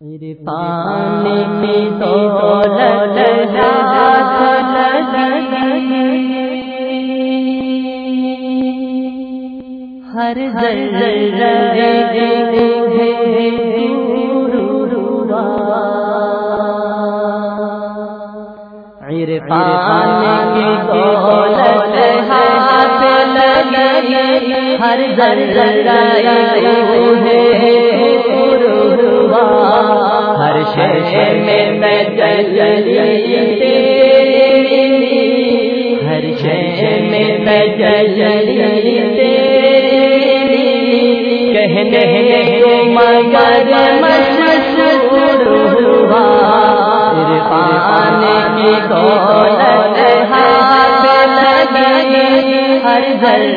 پانی کی دولت ہاتھ ہر عرفان کی دولت ہاتھ لگی ہر ذر ذرے ہر شہر میں میں جلی کہنے مگر مشہور ہوا عرفان کی دولت ہاتھ لگی ہر ذر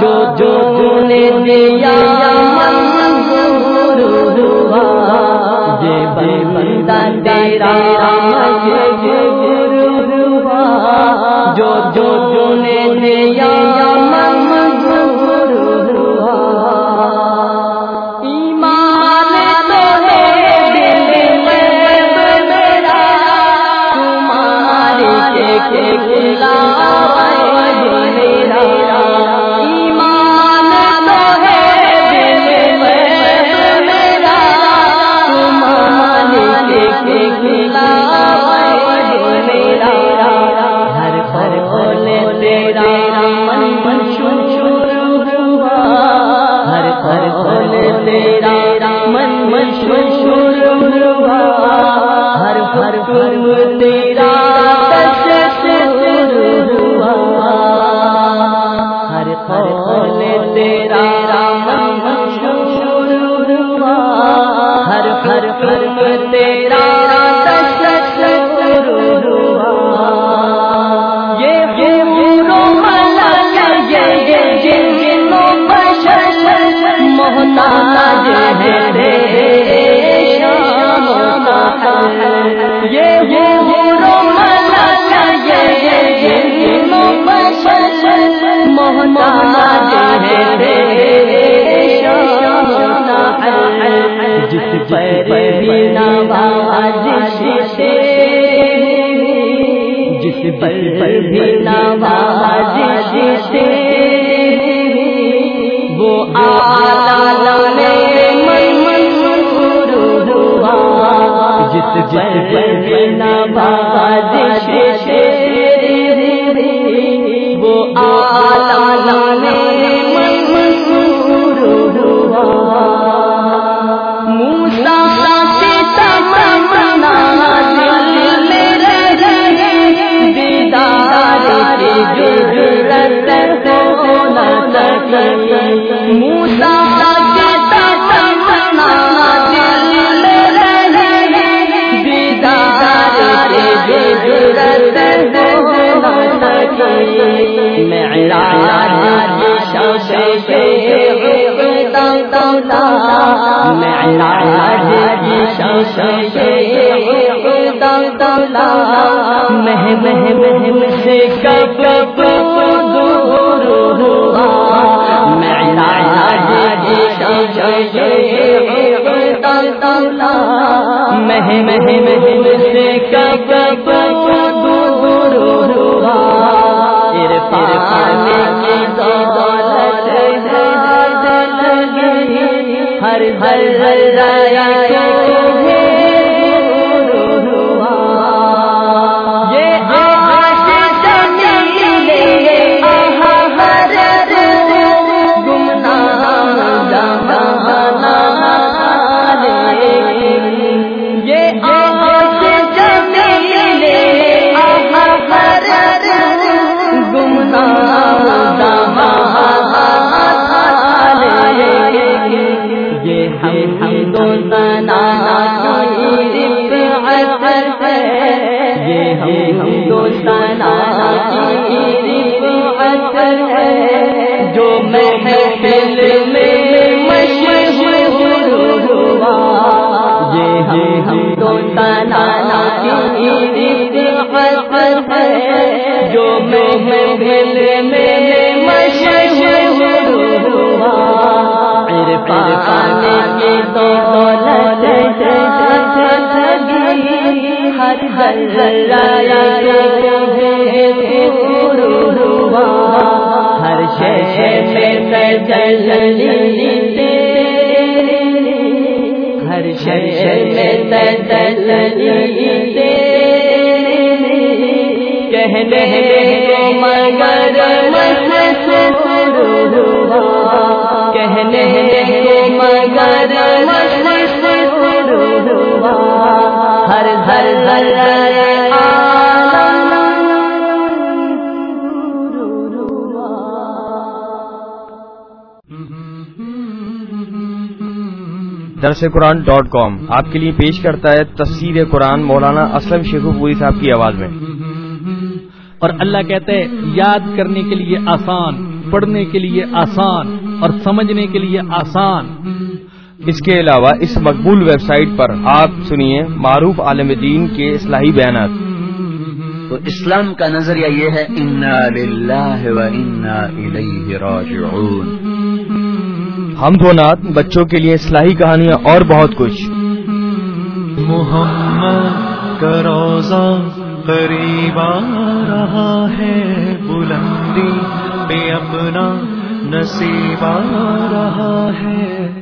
جو جو نے دیا یہ بندہ تیرا جس پر بھی نواز جس پر بھی نواز وہ آلہ جس پر بھی نواز مہ مہ مہ سے کب ہر ہر ہر ہندوستان جو محفل میں مشہور ہوا۔ یہ ہندوستان جو محفل میں مشہور ہوا۔ عرفان کے دولت ہر ہر ہر شہر ہر شہر کہنے مگر کہنے ہر ہر ہر درس قرآن ڈاٹ کام آپ کے لیے پیش کرتا ہے تفسیر قرآن مولانا اسلم شیخو پوری صاحب کی آواز میں۔ اور اللہ کہتے ہیں یاد کرنے کے لیے آسان پڑھنے کے لیے آسان اور سمجھنے کے لیے آسان۔ اس کے علاوہ اس مقبول ویب سائٹ پر آپ سنیے معروف عالم دین کے اصلاحی بیانات۔ تو اسلام کا نظریہ یہ ہے انا للہ و انا الیہ راجعون ہم دو نات بچوں کے لیے اصلاحی کہانیاں اور بہت کچھ۔ محمد کا روزہ قریب آ رہا ہے بلندی پہ اپنا نصیب آ رہا ہے۔